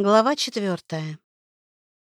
Глава четвертая.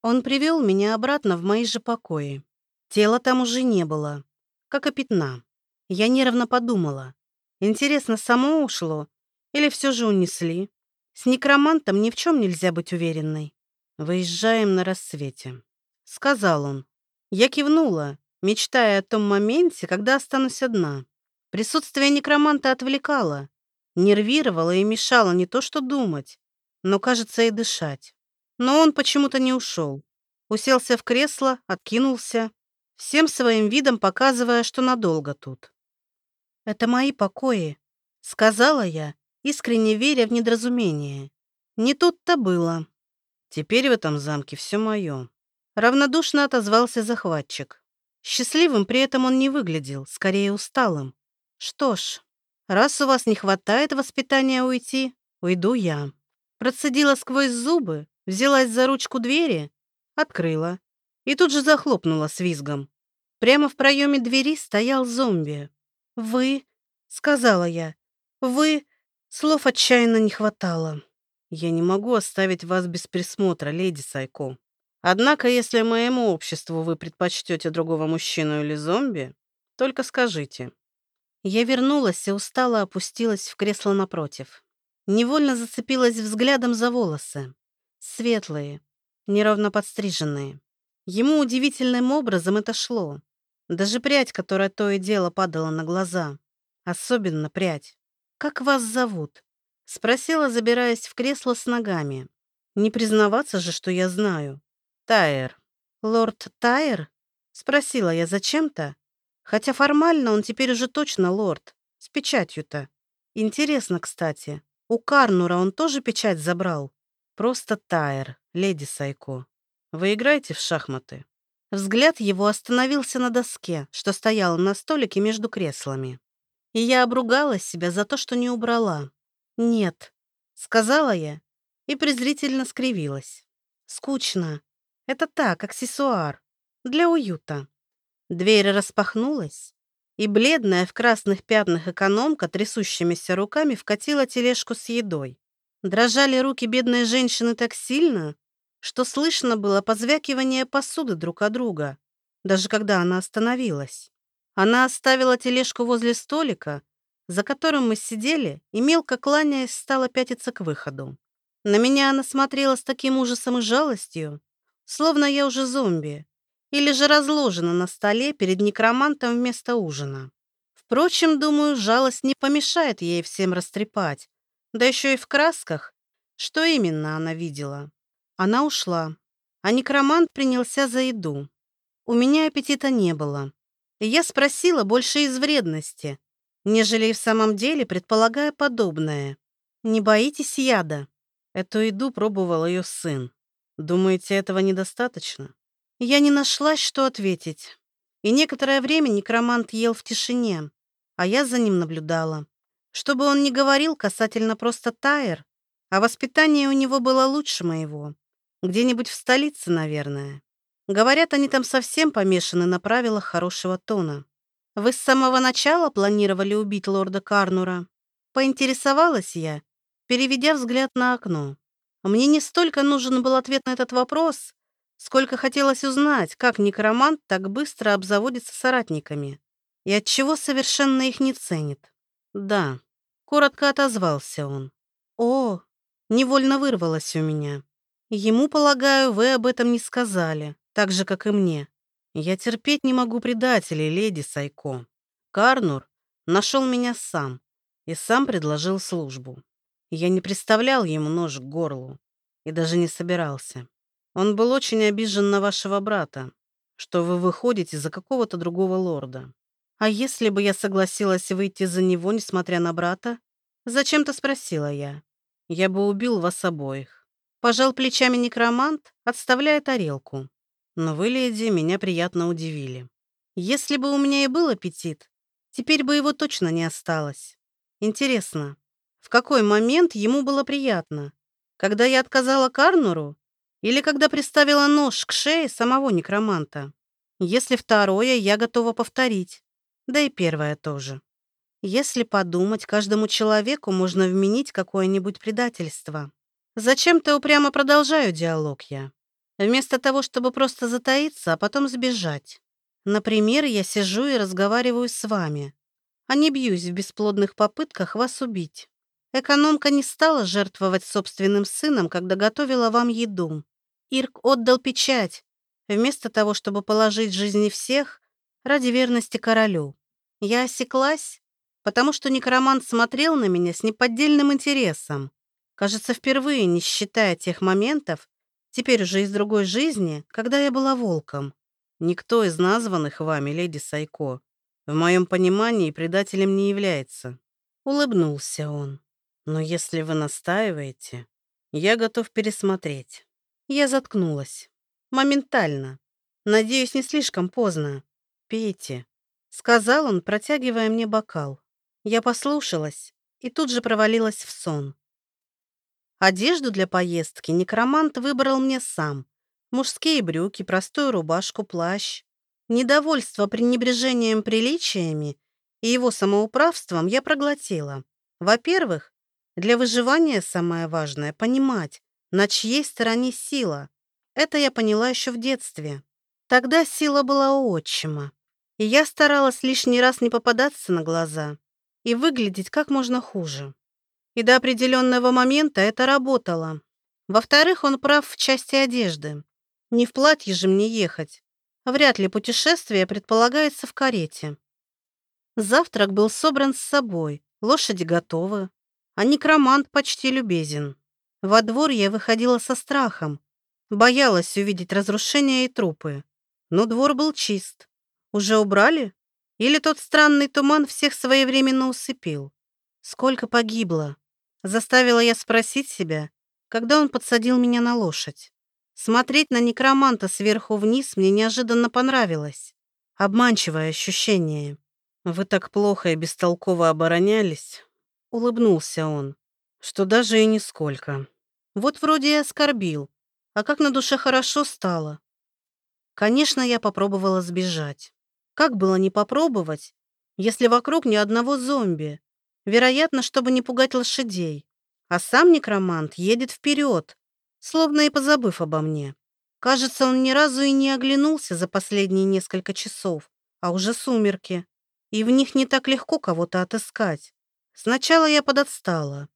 Он привел меня обратно в мои же покои. Тела там уже не было, как и пятна. Я нервно подумала. Интересно, само ушло? Или все же унесли? С некромантом ни в чем нельзя быть уверенной. «Выезжаем на рассвете», — сказал он. Я кивнула, мечтая о том моменте, когда останусь одна. Присутствие некроманта отвлекало, нервировало и мешало не то что думать, но, кажется, и дышать. Но он почему-то не ушел. Уселся в кресло, откинулся, всем своим видом показывая, что надолго тут. «Это мои покои», — сказала я, искренне веря в недоразумение. Не тут-то было. Теперь в этом замке все мое. Равнодушно отозвался захватчик. Счастливым при этом он не выглядел, скорее усталым. Что ж, раз у вас не хватает воспитания уйти, уйду я. Процедила сквозь зубы, взялась за ручку двери, открыла и тут же захлопнула с визгом. Прямо в проеме двери стоял зомби. «Вы?» — сказала я. «Вы?» Слов отчаянно не хватало. «Я не могу оставить вас без присмотра, леди Сайко. Однако, если моему обществу вы предпочтете другого мужчину или зомби, только скажите». Я вернулась и устало опустилась в кресло напротив. Невольно зацепилась взглядом за волосы. Светлые, неровно подстриженные. Ему удивительным образом это шло. Даже прядь, которая то и дело падала на глаза. Особенно прядь. «Как вас зовут?» Спросила, забираясь в кресло с ногами. Не признаваться же, что я знаю. «Тайер». «Лорд Тайер?» Спросила я зачем-то. Хотя формально он теперь уже точно лорд. С печатью-то. Интересно, кстати, у Карнура он тоже печать забрал. Просто Тайр, леди Сайко. Вы играете в шахматы? Взгляд его остановился на доске, что стояла на столике между креслами. И я обругала себя за то, что не убрала. «Нет», — сказала я и презрительно скривилась. «Скучно. Это так, аксессуар. Для уюта». Дверь распахнулась, и бледная в красных пятнах экономка трясущимися руками вкатила тележку с едой. Дрожали руки бедной женщины так сильно, что слышно было позвякивание посуды друг от друга, даже когда она остановилась. Она оставила тележку возле столика, за которым мы сидели, и, мелко кланяясь, стала пятиться к выходу. На меня она смотрела с таким ужасом и жалостью, словно я уже зомби, или же разложена на столе перед некромантом вместо ужина. Впрочем, думаю, жалость не помешает ей всем растрепать, да еще и в красках. Что именно она видела? Она ушла, а некромант принялся за еду. У меня аппетита не было. И я спросила больше из вредности, нежели и в самом деле предполагая подобное. «Не боитесь яда?» Эту еду пробовал ее сын. Думаете, этого недостаточно? Я не нашлась, что ответить. И некоторое время некромант ел в тишине, а я за ним наблюдала. Чтобы он не говорил касательно просто Тайер, а воспитание у него было лучше моего. Где-нибудь в столице, наверное. Говорят, они там совсем помешаны на правилах хорошего тона. Вы с самого начала планировали убить лорда Карнура? Поинтересовалась я, переведя взгляд на окно. Мне не столько нужен был ответ на этот вопрос, Сколько хотелось узнать, как некромант так быстро обзаводится соратниками и отчего совершенно их не ценит. «Да», — коротко отозвался он. «О!» — невольно вырвалось у меня. «Ему, полагаю, вы об этом не сказали, так же, как и мне. Я терпеть не могу предателей, леди Сайко. Карнур нашел меня сам и сам предложил службу. Я не представлял ему нож к горлу и даже не собирался. Он был очень обижен на вашего брата, что вы выходите за какого-то другого лорда. А если бы я согласилась выйти за него, несмотря на брата? Зачем-то спросила я. Я бы убил вас обоих. Пожал плечами некромант, отставляя тарелку. Но вы, леди, меня приятно удивили. Если бы у меня и был аппетит, теперь бы его точно не осталось. Интересно, в какой момент ему было приятно? Когда я отказала Карнуру или когда приставила нож к шее самого некроманта. Если второе, я готова повторить. Да и первое тоже. Если подумать, каждому человеку можно вменить какое-нибудь предательство. Зачем-то упрямо продолжаю диалог я. Вместо того, чтобы просто затаиться, а потом сбежать. Например, я сижу и разговариваю с вами, а не бьюсь в бесплодных попытках вас убить. Экономка не стала жертвовать собственным сыном, когда готовила вам еду. Ирк отдал печать, вместо того, чтобы положить жизни всех ради верности королю. Я осеклась, потому что некромант смотрел на меня с неподдельным интересом. Кажется, впервые, не считая тех моментов, теперь уже из другой жизни, когда я была волком. Никто из названных вами, леди Сайко, в моем понимании предателем не является. Улыбнулся он. Но если вы настаиваете, я готов пересмотреть. Я заткнулась. Моментально. Надеюсь, не слишком поздно. Пейте. Сказал он, протягивая мне бокал. Я послушалась и тут же провалилась в сон. Одежду для поездки некромант выбрал мне сам. Мужские брюки, простую рубашку, плащ. Недовольство пренебрежением приличиями и его самоуправством я проглотила. Во-первых, для выживания самое важное — понимать, на чьей стороне сила. Это я поняла еще в детстве. Тогда сила была у отчима. И я старалась лишний раз не попадаться на глаза и выглядеть как можно хуже. И до определенного момента это работало. Во-вторых, он прав в части одежды. Не в платье же мне ехать. Вряд ли путешествие предполагается в карете. Завтрак был собран с собой, лошади готовы, а некромант почти любезен. Во двор я выходила со страхом, боялась увидеть разрушения и трупы. Но двор был чист. Уже убрали? Или тот странный туман всех своевременно усыпил? Сколько погибло? Заставила я спросить себя, когда он подсадил меня на лошадь. Смотреть на некроманта сверху вниз мне неожиданно понравилось. Обманчивое ощущение. «Вы так плохо и бестолково оборонялись», — улыбнулся он, «что даже и нисколько. Вот вроде и оскорбил, а как на душе хорошо стало». Конечно, я попробовала сбежать. Как было не попробовать, если вокруг ни одного зомби? Вероятно, чтобы не пугать лошадей. А сам некромант едет вперед, словно и позабыв обо мне. Кажется, он ни разу и не оглянулся за последние несколько часов, а уже сумерки, и в них не так легко кого-то отыскать. Сначала я подотстала.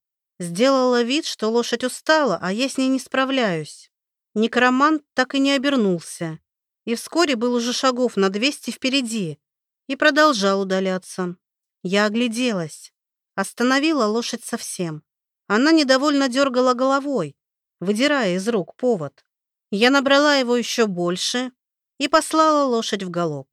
Сделала вид, что лошадь устала, а я с ней не справляюсь. Некромант так и не обернулся, и вскоре был уже шагов на двести впереди и продолжал удаляться. Я огляделась, остановила лошадь совсем. Она недовольно дергала головой, выдирая из рук повод. Я набрала его еще больше и послала лошадь в галоп.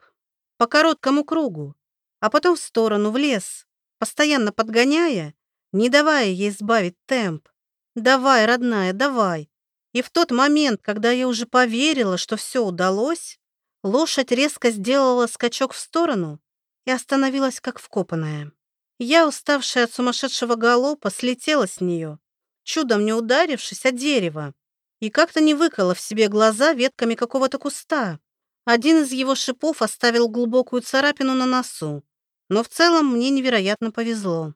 По короткому кругу, а потом в сторону, в лес, постоянно подгоняя, не давая ей сбавить темп. «Давай, родная, давай!» И в тот момент, когда я уже поверила, что все удалось, лошадь резко сделала скачок в сторону и остановилась как вкопанная. Я, уставшая от сумасшедшего галопа, слетела с нее чудом не ударившись о дерево, и как-то не выкола в себе глаза ветками какого-то куста. Один из его шипов оставил глубокую царапину на носу, но в целом мне невероятно повезло.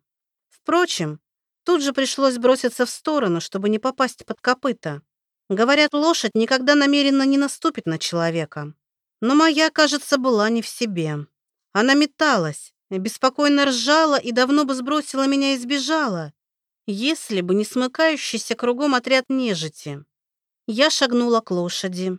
Впрочем, тут же пришлось броситься в сторону, чтобы не попасть под копыта. Говорят, лошадь никогда намеренно не наступит на человека. Но моя, кажется, была не в себе. Она металась, беспокойно ржала и давно бы сбросила меня и сбежала, если бы не смыкающийся кругом отряд нежити. Я шагнула к лошади,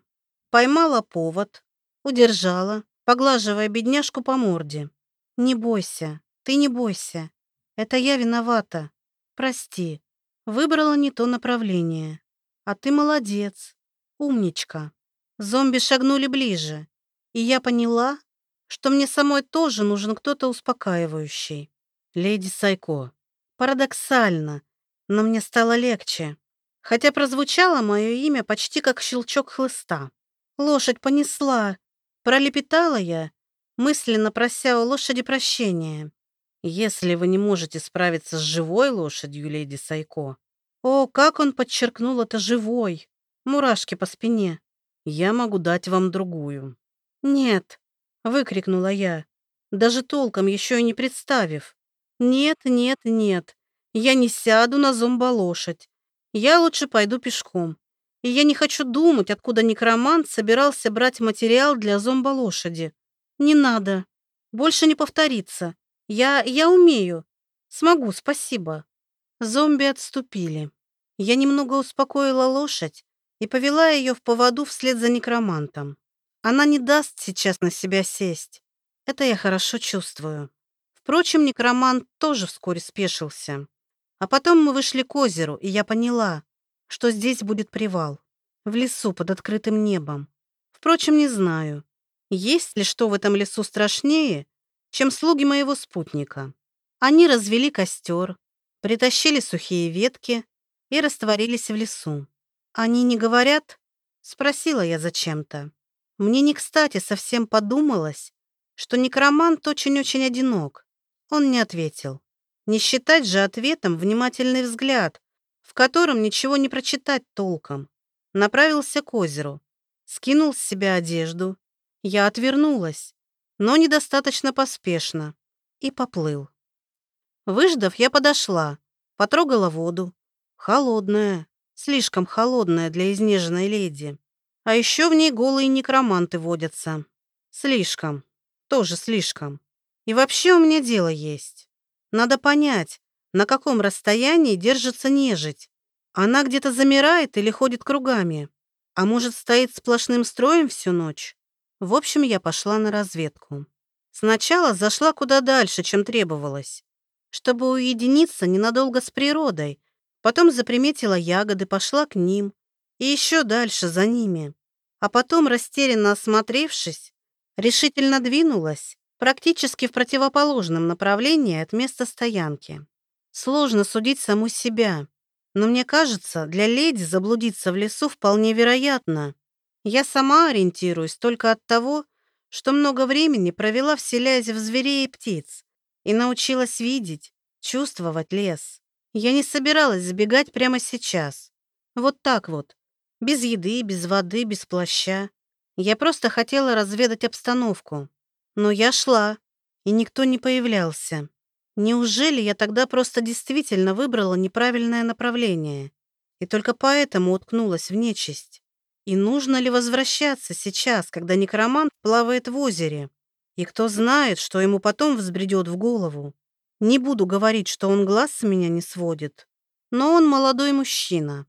поймала повод, удержала, поглаживая бедняжку по морде. «Не бойся, ты не бойся. Это я виновата. Прости, выбрала не то направление. А ты молодец, умничка». Зомби шагнули ближе, и я поняла, что мне самой тоже нужен кто-то успокаивающий. «Леди Сайко, Парадоксально, но мне стало легче, хотя прозвучало мое имя почти как щелчок хлыста. Лошадь понесла. Пролепетала я, мысленно прося у лошади прощения. Если вы не можете справиться с живой лошадью, леди Сайко. О, как он подчеркнул это живой. Мурашки по спине. Я могу дать вам другую. Нет, выкрикнула я, даже толком еще и не представив. Нет, нет, нет. Я не сяду на зомболошадь. Я лучше пойду пешком. И я не хочу думать, откуда некромант собирался брать материал для зомболошади. Не надо. Больше не повторится. Я... я умею. Смогу, спасибо. Зомби отступили. Я немного успокоила лошадь и повела ее в поводу вслед за некромантом. Она не даст сейчас на себя сесть. Это я хорошо чувствую. Впрочем, некромант тоже вскоре спешился. А потом мы вышли к озеру, и я поняла, что здесь будет привал. В лесу под открытым небом. Впрочем, не знаю, есть ли что в этом лесу страшнее, чем слуги моего спутника. Они развели костер, притащили сухие ветки и растворились в лесу. «Они не говорят?» — спросила я зачем-то. Мне не кстати совсем подумалось, что некромант очень-очень одинок. Он не ответил. Не считать же ответом внимательный взгляд, в котором ничего не прочитать толком. Направился к озеру, скинул с себя одежду. Я отвернулась, но недостаточно поспешно, и поплыл. Выждав, я подошла, потрогала воду. Холодная, слишком холодная для изнеженной леди. А еще в ней голые некроманты водятся. Слишком. Тоже слишком. И вообще у меня дело есть. Надо понять, на каком расстоянии держится нежить. Она где-то замирает или ходит кругами. А может, стоит сплошным строем всю ночь? В общем, я пошла на разведку. Сначала зашла куда дальше, чем требовалось чтобы уединиться ненадолго с природой. Потом заприметила ягоды, пошла к ним. И еще дальше за ними. А потом, растерянно осмотревшись, решительно двинулась практически в противоположном направлении от места стоянки. Сложно судить саму себя, но мне кажется, для леди заблудиться в лесу вполне вероятно. Я сама ориентируюсь только от того, что много времени провела вселяясь в зверей и птиц, и научилась видеть, чувствовать лес. Я не собиралась забегать прямо сейчас. Вот так вот. Без еды, без воды, без плаща. Я просто хотела разведать обстановку. Но я шла, и никто не появлялся. Неужели я тогда просто действительно выбрала неправильное направление? И только поэтому уткнулась в нечисть. И нужно ли возвращаться сейчас, когда некромант плавает в озере? И кто знает, что ему потом взбредет в голову. Не буду говорить, что он глаз с меня не сводит. Но он молодой мужчина.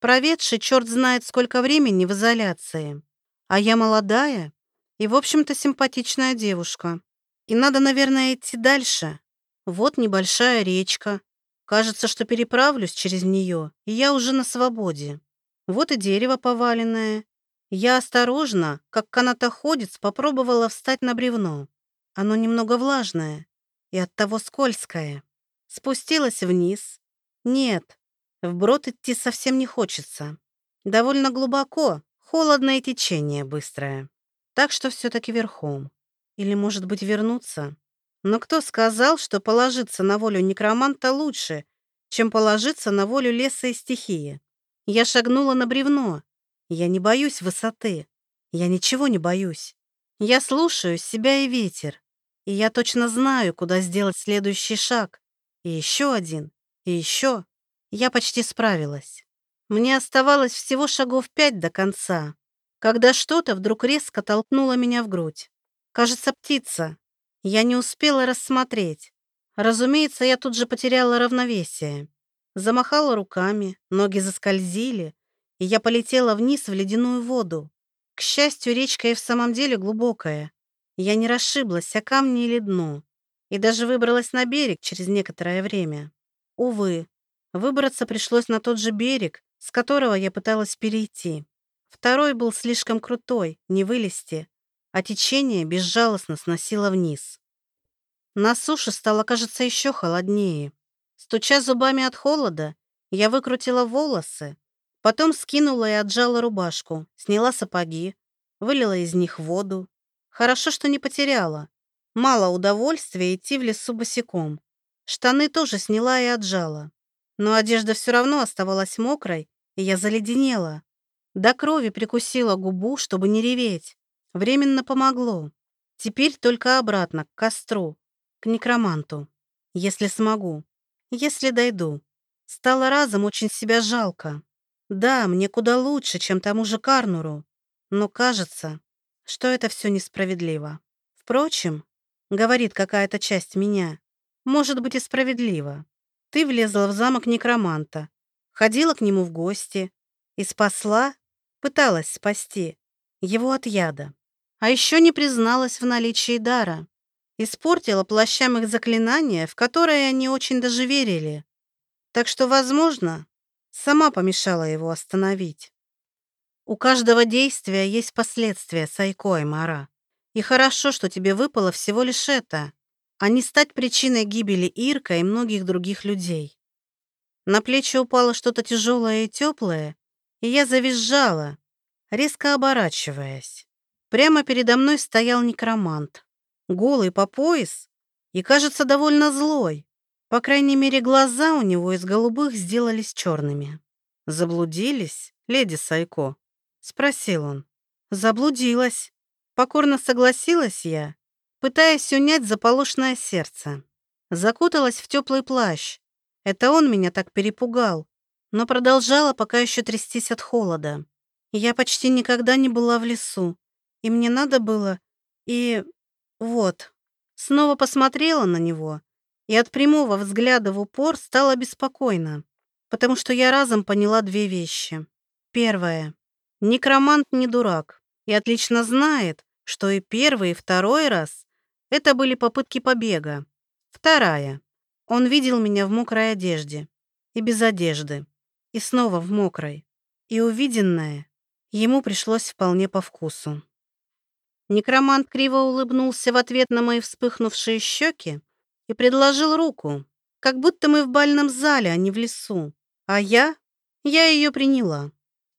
Проведший черт знает сколько времени в изоляции. А я молодая и, в общем-то, симпатичная девушка. И надо, наверное, идти дальше. Вот небольшая речка. Кажется, что переправлюсь через нее, и я уже на свободе. Вот и дерево поваленное, я осторожно, как канатоходец, попробовала встать на бревно. Оно немного влажное и оттого скользкое. Спустилась вниз. Нет, вброд идти совсем не хочется. Довольно глубоко, холодное течение быстрое. Так что все-таки верхом. Или, может быть, вернуться? Но кто сказал, что положиться на волю некроманта лучше, чем положиться на волю леса и стихии? Я шагнула на бревно, я не боюсь высоты. Я ничего не боюсь. Я слушаю себя и ветер. И я точно знаю, куда сделать следующий шаг. И еще один. И еще. Я почти справилась. Мне оставалось всего шагов пять до конца, когда что-то вдруг резко толкнуло меня в грудь. Кажется, птица. Я не успела рассмотреть. Разумеется, я тут же потеряла равновесие. Замахала руками, ноги заскользили, и я полетела вниз в ледяную воду. К счастью, речка и в самом деле глубокая. Я не расшиблась о камни или дно, и даже выбралась на берег через некоторое время. Увы, выбраться пришлось на тот же берег, с которого я пыталась перейти. Второй был слишком крутой, не вылезти, а течение безжалостно сносило вниз. На суше стало, кажется, еще холоднее. Стуча зубами от холода, я выкрутила волосы, Потом скинула и отжала рубашку, сняла сапоги, вылила из них воду. Хорошо, что не потеряла. Мало удовольствия идти в лесу босиком. Штаны тоже сняла и отжала. Но одежда все равно оставалась мокрой, и я заледенела. До крови прикусила губу, чтобы не реветь. Временно помогло. Теперь только обратно, к костру, к некроманту. Если смогу. Если дойду. Стало разом очень себя жалко. Да, мне куда лучше, чем тому же Карнуру, но кажется, что это все несправедливо. Впрочем, говорит какая-то часть меня, может быть и справедливо. Ты влезла в замок некроманта, ходила к нему в гости и спасла, пыталась спасти его от яда. А еще не призналась в наличии дара. Испортила плащам их заклинания, в которые они очень даже верили. Так что, возможно, сама помешала его остановить. У каждого действия есть последствия, Сайко и Мара. И хорошо, что тебе выпало всего лишь это, а не стать причиной гибели Ирка и многих других людей. На плечи упало что-то тяжелое и теплое, и я завизжала, резко оборачиваясь. Прямо передо мной стоял некромант, голый по пояс и, кажется, довольно злой. По крайней мере, глаза у него из голубых сделались черными. «Заблудились, леди Сайко?» — спросил он. «Заблудилась». Покорно согласилась я, пытаясь унять заполошное сердце. Закуталась в теплый плащ. Это он меня так перепугал, но продолжала пока еще трястись от холода. Я почти никогда не была в лесу, и мне надо было... И... вот. Снова посмотрела на него и от прямого взгляда в упор стало беспокойно, потому что я разом поняла две вещи. Первое. Некромант не дурак и отлично знает, что и первый, и второй раз это были попытки побега. Вторая. Он видел меня в мокрой одежде и без одежды, и снова в мокрой. И увиденное ему пришлось вполне по вкусу. Некромант криво улыбнулся в ответ на мои вспыхнувшие щеки и предложил руку, как будто мы в бальном зале, а не в лесу. А я? Я ее приняла.